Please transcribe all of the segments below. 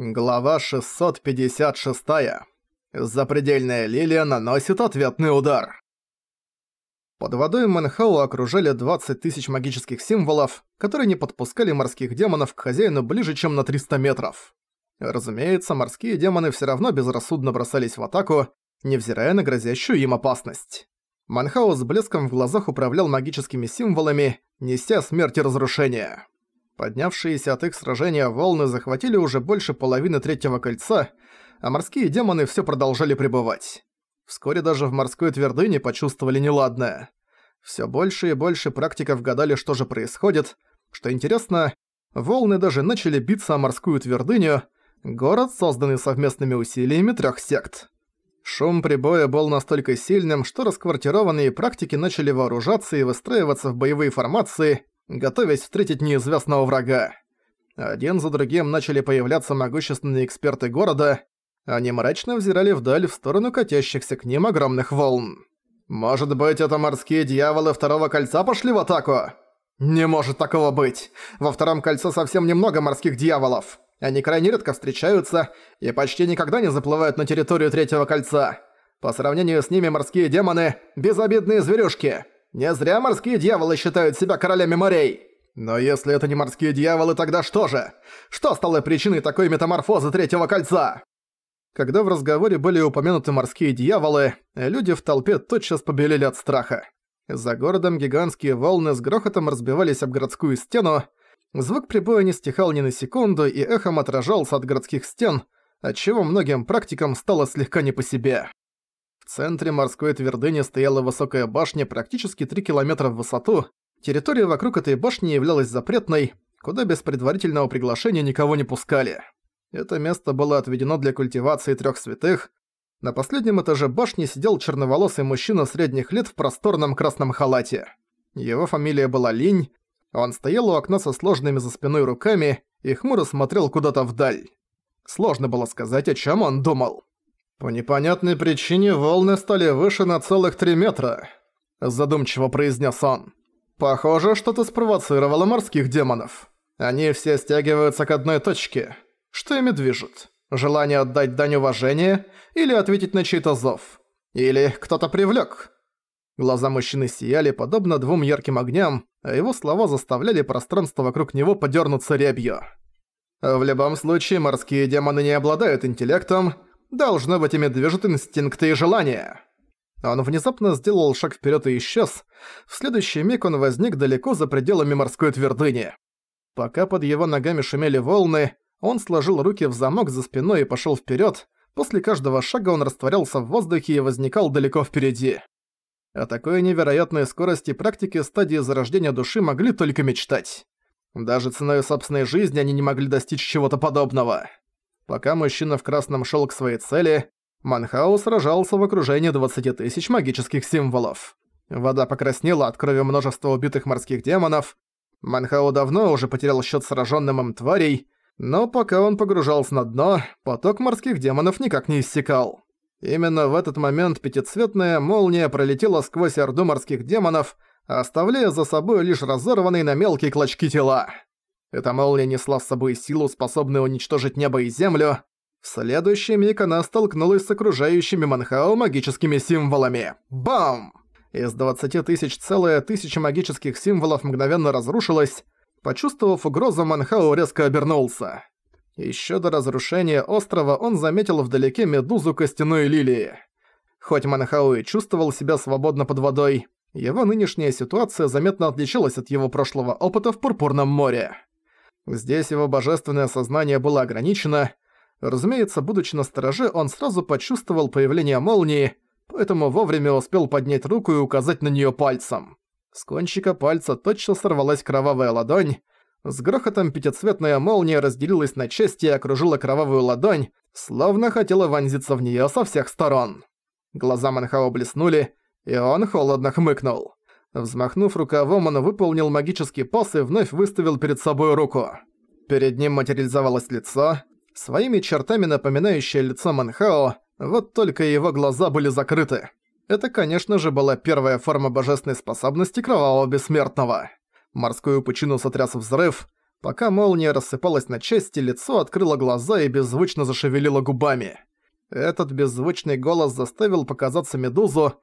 Глава 656. Запредельная лилия наносит ответный удар. Под водой Мэнхау окружали 20 тысяч магических символов, которые не подпускали морских демонов к хозяину ближе, чем на 300 метров. Разумеется, морские демоны всё равно безрассудно бросались в атаку, невзирая на грозящую им опасность. Манхау с блеском в глазах управлял магическими символами, неся смерть и разрушение. Поднявшиеся от их сражения волны захватили уже больше половины третьего кольца, а морские демоны все продолжали пребывать. Вскоре даже в морской твердыне почувствовали неладное. Все больше и больше практиков гадали, что же происходит. Что интересно, волны даже начали биться о морскую твердыню, город, созданный совместными усилиями трех сект. Шум прибоя был настолько сильным, что расквартированные практики начали вооружаться и выстраиваться в боевые формации, готовясь встретить неизвестного врага. Один за другим начали появляться могущественные эксперты города, они мрачно взирали вдаль в сторону катящихся к ним огромных волн. «Может быть, это морские дьяволы второго кольца пошли в атаку?» «Не может такого быть! Во втором кольце совсем немного морских дьяволов. Они крайне редко встречаются и почти никогда не заплывают на территорию третьего кольца. По сравнению с ними морские демоны – безобидные зверюшки. Не зря морские дьяволы считают себя королями морей. Но если это не морские дьяволы, тогда что же? Что стало причиной такой метаморфозы Третьего Кольца? Когда в разговоре были упомянуты морские дьяволы, люди в толпе тотчас побелели от страха. За городом гигантские волны с грохотом разбивались об городскую стену, звук прибоя не стихал ни на секунду и эхом отражался от городских стен, отчего многим практикам стало слегка не по себе. Центре морской твердыни стояла высокая башня практически 3 километра в высоту. Территория вокруг этой башни являлась запретной, куда без предварительного приглашения никого не пускали. Это место было отведено для культивации трех святых. На последнем этаже башни сидел черноволосый мужчина средних лет в просторном красном халате. Его фамилия была Линь, он стоял у окна со сложными за спиной руками и хмуро смотрел куда-то вдаль. Сложно было сказать, о чем он думал. «По непонятной причине волны стали выше на целых три метра», – задумчиво произнес он. «Похоже, что-то спровоцировало морских демонов. Они все стягиваются к одной точке. Что ими движет? Желание отдать дань уважения или ответить на чей-то зов? Или кто-то привлёк?» Глаза мужчины сияли, подобно двум ярким огням, а его слова заставляли пространство вокруг него подернуться рябью. В любом случае, морские демоны не обладают интеллектом, Должно быть, ими движут инстинкты и желания. Он внезапно сделал шаг вперед и исчез. В следующий миг он возник далеко за пределами морской твердыни. Пока под его ногами шумели волны, он сложил руки в замок за спиной и пошел вперед. После каждого шага он растворялся в воздухе и возникал далеко впереди. О такой невероятной скорости практики стадии зарождения души могли только мечтать. Даже ценой собственной жизни они не могли достичь чего-то подобного. Пока мужчина в красном шел к своей цели, Манхау сражался в окружении 20 тысяч магических символов. Вода покраснела от крови множества убитых морских демонов. Манхау давно уже потерял счет сраженным им тварей, но пока он погружался на дно, поток морских демонов никак не иссякал. Именно в этот момент пятицветная молния пролетела сквозь орду морских демонов, оставляя за собой лишь разорванные на мелкие клочки тела. Эта молния несла с собой силу, способную уничтожить небо и землю. В следующий миг она столкнулась с окружающими Манхао магическими символами. Бам! Из 20 тысяч целая тысяча магических символов мгновенно разрушилась. Почувствовав угрозу, Манхао резко обернулся. Еще до разрушения острова он заметил вдалеке медузу костяной лилии. Хоть Манхао и чувствовал себя свободно под водой, его нынешняя ситуация заметно отличалась от его прошлого опыта в Пурпурном море. Здесь его божественное сознание было ограничено. Разумеется, будучи на стороже, он сразу почувствовал появление молнии, поэтому вовремя успел поднять руку и указать на неё пальцем. С кончика пальца тотчас сорвалась кровавая ладонь. С грохотом пятицветная молния разделилась на части и окружила кровавую ладонь, словно хотела вонзиться в неё со всех сторон. Глаза Манхао блеснули, и он холодно хмыкнул. Взмахнув рукавом, он выполнил магический пас и вновь выставил перед собой руку. Перед ним материализовалось лицо, своими чертами напоминающее лицо Манхао, вот только его глаза были закрыты. Это, конечно же, была первая форма божественной способности Кровавого Бессмертного. Морскую пучину сотряс взрыв, Пока молния рассыпалась на части, лицо открыло глаза и беззвучно зашевелило губами. Этот беззвучный голос заставил показаться Медузу,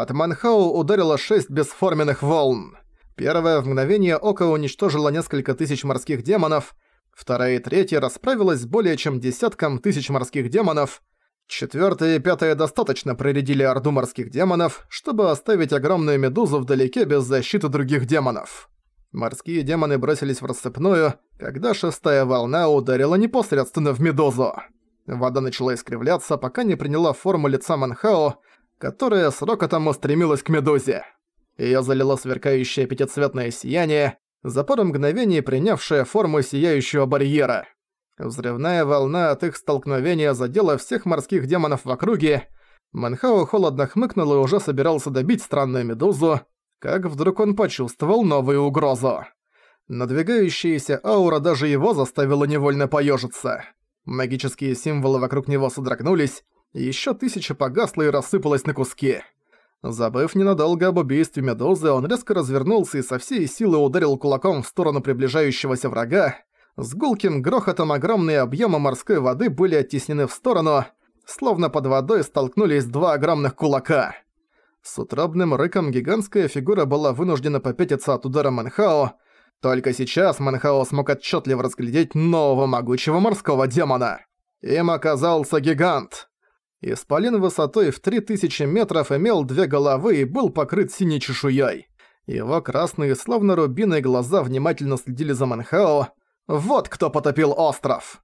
от Манхау ударило шесть бесформенных волн. Первая в мгновение ока уничтожила несколько тысяч морских демонов, вторая и третья расправилась с более чем десятком тысяч морских демонов, четвертая и пятая достаточно проредили орду морских демонов, чтобы оставить огромную медузу вдалеке без защиты других демонов. Морские демоны бросились в рассыпную, когда шестая волна ударила непосредственно в медузу. Вода начала искривляться, пока не приняла форму лица Манхао, которая с рокотом устремилась к медузе. Её залило сверкающее пятицветное сияние, за пару мгновений принявшее форму сияющего барьера. Взрывная волна от их столкновения задела всех морских демонов в округе. Манхао холодно хмыкнул и уже собирался добить странную медузу, как вдруг он почувствовал новую угрозу. Надвигающаяся аура даже его заставила невольно поёжиться. Магические символы вокруг него содрогнулись, и ещё тысяча погасла и рассыпалась на куски. Забыв ненадолго об убийстве Медузы, он резко развернулся и со всей силы ударил кулаком в сторону приближающегося врага. С гулким грохотом огромные объемы морской воды были оттеснены в сторону, словно под водой столкнулись два огромных кулака. С утробным рыком гигантская фигура была вынуждена попятиться от удара Манхао. Только сейчас Манхао смог отчетливо разглядеть нового могучего морского демона. Им оказался гигант. Исполин высотой в 3000 метров имел две головы и был покрыт синей чешуей. Его красные, словно рубины, глаза внимательно следили за Манхао. Вот кто потопил остров!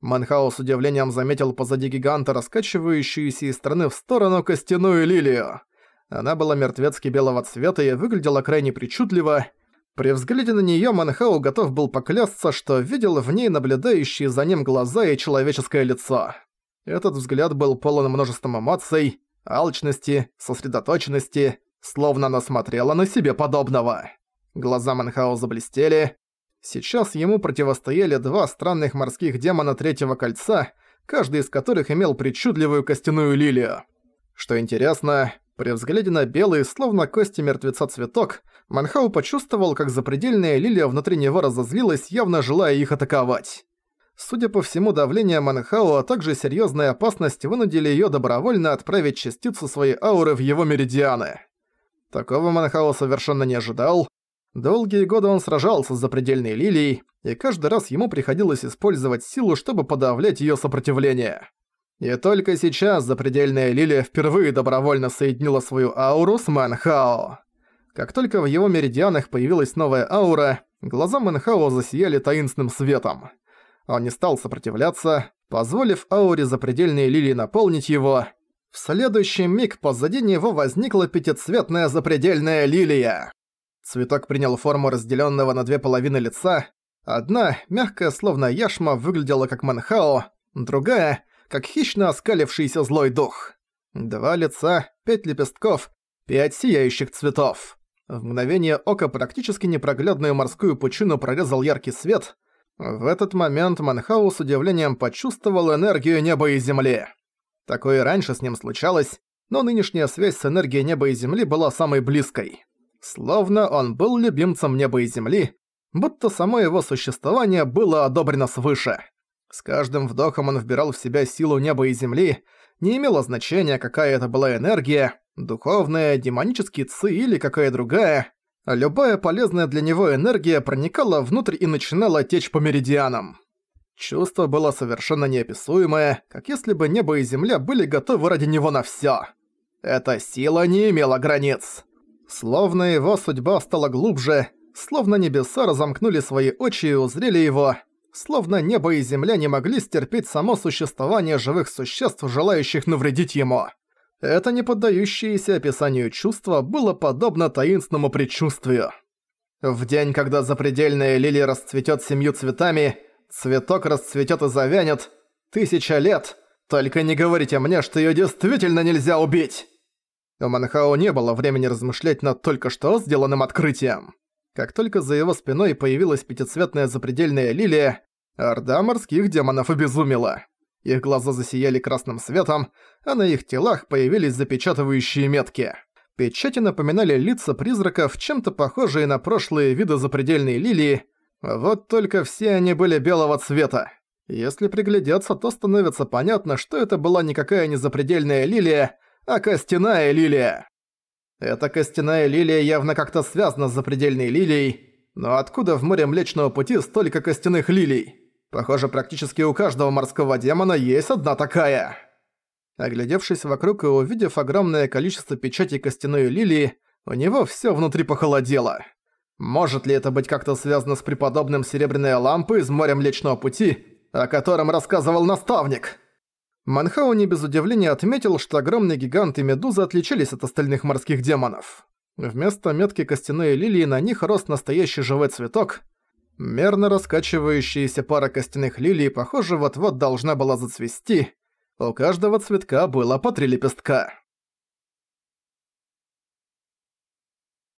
Манхао с удивлением заметил позади гиганта раскачивающуюся из стороны в сторону костяную лилию. Она была мертвецки белого цвета и выглядела крайне причудливо. При взгляде на неё Манхау готов был поклясться, что видел в ней наблюдающие за ним глаза и человеческое лицо. Этот взгляд был полон множеством эмоций, алчности, сосредоточенности, словно она смотрела на себе подобного. Глаза Манхау заблестели. Сейчас ему противостояли два странных морских демона третьего кольца, каждый из которых имел причудливую костяную лилию. Что интересно, при взгляде на белый, словно кости мертвеца цветок, Манхау почувствовал, как запредельная лилия внутри него разозлилась, явно желая их атаковать. Судя по всему, давление Манхау, а также серьёзная опасность вынудили её добровольно отправить частицу своей ауры в его меридианы. Такого Манхау совершенно не ожидал. Долгие годы он сражался с запредельной лилией, и каждый раз ему приходилось использовать силу, чтобы подавлять её сопротивление. И только сейчас запредельная лилия впервые добровольно соединила свою ауру с Манхао. Как только в его меридианах появилась новая аура, глаза Манхао засияли таинственным светом. Он не стал сопротивляться, позволив ауре запредельной лилии наполнить его. В следующий миг позади него возникла пятицветная запредельная лилия. Цветок принял форму разделенного на две половины лица. Одна, мягкая словно яшма, выглядела как Манхао, другая как хищно оскалившийся злой дух. Два лица, пять лепестков, пять сияющих цветов. В мгновение ока практически непроглядную морскую пучину прорезал яркий свет. В этот момент Манхау с удивлением почувствовал энергию неба и земли. Такое раньше с ним случалось, но нынешняя связь с энергией неба и земли была самой близкой. Словно он был любимцем неба и земли, будто само его существование было одобрено свыше. С каждым вдохом он вбирал в себя силу неба и земли, не имело значения, какая это была энергия, духовная, демонический ци или какая другая, любая полезная для него энергия проникала внутрь и начинала течь по меридианам. Чувство было совершенно неописуемое, как если бы небо и земля были готовы ради него на всё. Эта сила не имела границ. Словно его судьба стала глубже, словно небеса разомкнули свои очи и узрели его – Словно небо и земля не могли стерпеть само существование живых существ, желающих навредить ему. Это не поддающееся описанию чувство было подобно таинственному предчувствию. В день, когда запредельная лилия расцветет семью цветами, цветок расцветет и завянет, тысяча лет, только не говорите мне, что ее действительно нельзя убить! У Манхао не было времени размышлять над только что сделанным открытием. Как только за его спиной появилась пятицветная запредельная лилия, орда морских демонов обезумела. Их глаза засияли красным светом, а на их телах появились запечатывающие метки. Печати напоминали лица призраков, чем-то похожие на прошлые виды запредельной лилии. Вот только все они были белого цвета. Если приглядеться, то становится понятно, что это была никакая не запредельная лилия, а костяная лилия. Эта костяная лилия явно как-то связана с запредельной лилией, но откуда в море Млечного Пути столько костяных лилий? Похоже, практически у каждого морского демона есть одна такая. Оглядевшись вокруг и увидев огромное количество печатей костяной лилии, у него всё внутри похолодело. Может ли это быть как-то связано с преподобным Серебряной Лампой из Моря Млечного Пути, о котором рассказывал наставник? Манхау не без удивления отметил, что огромные гиганты медузы отличались от остальных морских демонов. Вместо метки костяной лилии на них рос настоящий живой цветок. Мерно раскачивающаяся пара костяных лилий, похоже, вот-вот должна была зацвести. У каждого цветка было по три лепестка.